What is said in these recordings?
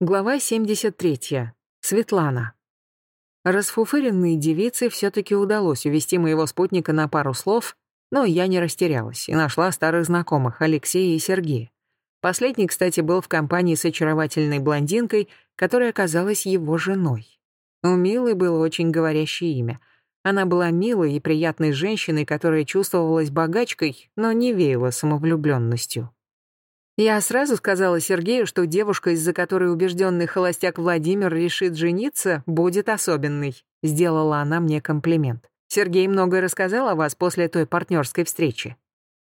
Глава 73. Светлана. Расфуфыренной девице все-таки удалось увести моего спутника на пару слов, но я не растерялась и нашла старых знакомых Алексея и Сергея. Последний, кстати, был в компании с очаровательной блондинкой, которая оказалась его женой. У Милы было очень говорящее имя. Она была милой и приятной женщиной, которая чувствовалась богачкой, но не веяла самовлюбленностью. Я сразу сказала Сергею, что девушка, из-за которой убежденный холостяк Владимир решит жениться, будет особенной. Сделала она мне комплимент. Сергей многое рассказал о вас после той партнерской встречи.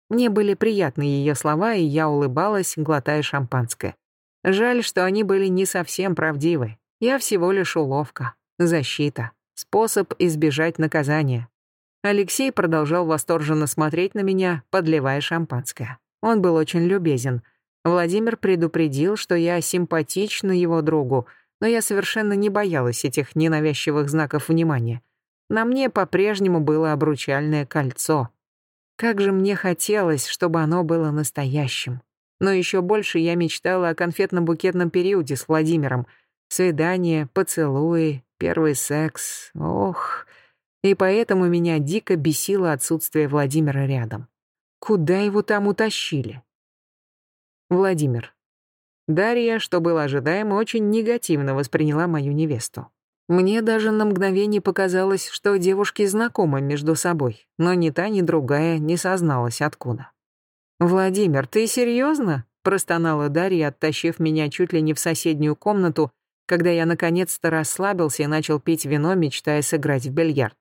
Мне были приятны ее слова, и я улыбалась, глотая шампанское. Жаль, что они были не совсем правдивы. Я всего лишь уловка, защита, способ избежать наказания. Алексей продолжал восторженно смотреть на меня, подливая шампанское. Он был очень любезен — Владимир предупредил, что я симпатична его другу, но я совершенно не боялась этих ненавязчивых знаков внимания. На мне по-прежнему было обручальное кольцо. Как же мне хотелось, чтобы оно было настоящим. Но еще больше я мечтала о конфетно-букетном периоде с Владимиром. Свидание, поцелуи, первый секс. Ох. И поэтому меня дико бесило отсутствие Владимира рядом. Куда его там утащили? Владимир. Дарья, что было ожидаемо, очень негативно восприняла мою невесту. Мне даже на мгновение показалось, что девушки знакомы между собой, но ни та, ни другая не созналась откуда. «Владимир, ты серьезно? простонала Дарья, оттащив меня чуть ли не в соседнюю комнату, когда я наконец-то расслабился и начал пить вино, мечтая сыграть в бильярд.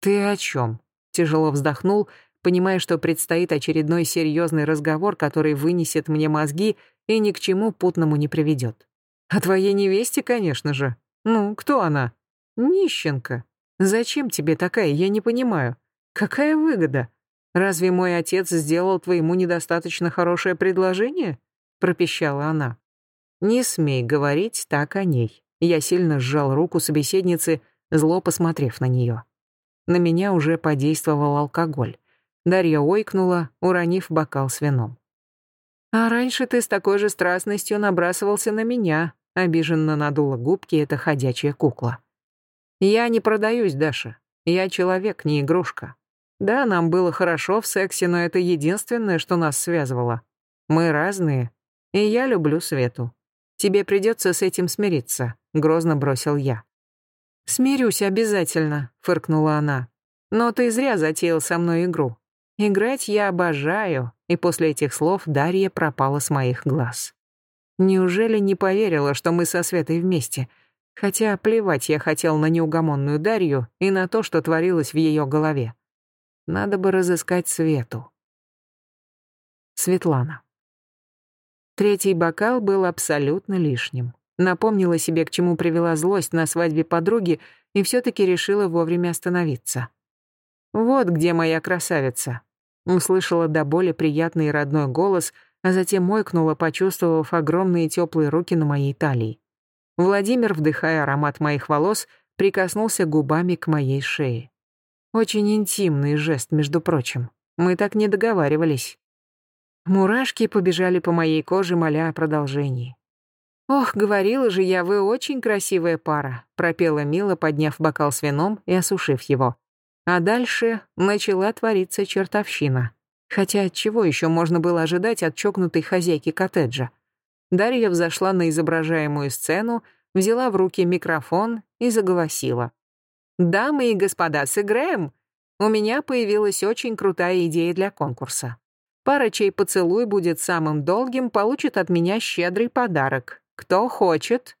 «Ты о чем? тяжело вздохнул, понимая, что предстоит очередной серьезный разговор, который вынесет мне мозги и ни к чему путному не приведет. О твоей невесте, конечно же. Ну, кто она? Нищенка. Зачем тебе такая, я не понимаю. Какая выгода? Разве мой отец сделал твоему недостаточно хорошее предложение? Пропищала она. Не смей говорить так о ней. Я сильно сжал руку собеседницы, зло посмотрев на нее. На меня уже подействовал алкоголь. Дарья ойкнула, уронив бокал с вином. «А раньше ты с такой же страстностью набрасывался на меня», обиженно надула губки эта ходячая кукла. «Я не продаюсь, Даша. Я человек, не игрушка. Да, нам было хорошо в сексе, но это единственное, что нас связывало. Мы разные, и я люблю Свету. Тебе придется с этим смириться», — грозно бросил я. «Смирюсь обязательно», — фыркнула она. «Но ты зря затеял со мной игру. Играть я обожаю, и после этих слов Дарья пропала с моих глаз. Неужели не поверила, что мы со Светой вместе? Хотя плевать я хотел на неугомонную Дарью и на то, что творилось в ее голове. Надо бы разыскать Свету. Светлана. Третий бокал был абсолютно лишним. Напомнила себе, к чему привела злость на свадьбе подруги, и все таки решила вовремя остановиться. «Вот где моя красавица». Услышала до боли приятный родной голос, а затем мойкнула, почувствовав огромные теплые руки на моей талии. Владимир, вдыхая аромат моих волос, прикоснулся губами к моей шее. Очень интимный жест, между прочим. Мы так не договаривались. Мурашки побежали по моей коже, моля о продолжении. «Ох, говорила же я, вы очень красивая пара», пропела Мила, подняв бокал с вином и осушив его. А дальше начала твориться чертовщина. Хотя чего еще можно было ожидать от чокнутой хозяйки коттеджа? Дарья взошла на изображаемую сцену, взяла в руки микрофон и заголосила. «Дамы и господа, сыграем? У меня появилась очень крутая идея для конкурса. Пара, чей поцелуй будет самым долгим, получит от меня щедрый подарок. Кто хочет?»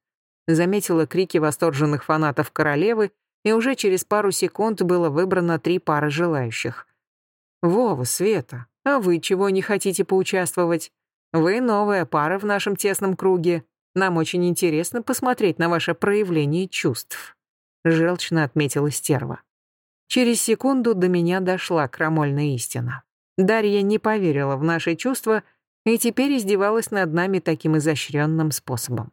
Заметила крики восторженных фанатов королевы и уже через пару секунд было выбрано три пары желающих. «Вова, Света, а вы чего не хотите поучаствовать? Вы новая пара в нашем тесном круге. Нам очень интересно посмотреть на ваше проявление чувств», — желчно отметила стерва. Через секунду до меня дошла крамольная истина. Дарья не поверила в наши чувства и теперь издевалась над нами таким изощренным способом.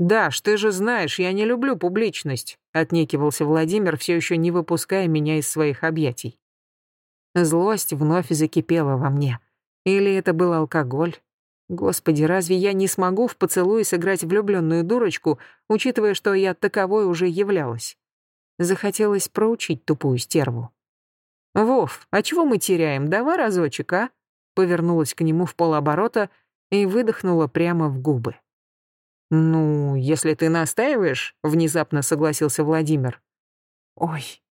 «Даш, ты же знаешь, я не люблю публичность», — отнекивался Владимир, все еще не выпуская меня из своих объятий. Злость вновь закипела во мне. Или это был алкоголь. Господи, разве я не смогу в поцелуе сыграть влюбленную дурочку, учитывая, что я таковой уже являлась? Захотелось проучить тупую стерву. «Вов, а чего мы теряем? Давай разочек, а?» Повернулась к нему в полоборота и выдохнула прямо в губы. «Ну, если ты настаиваешь», — внезапно согласился Владимир. «Ой,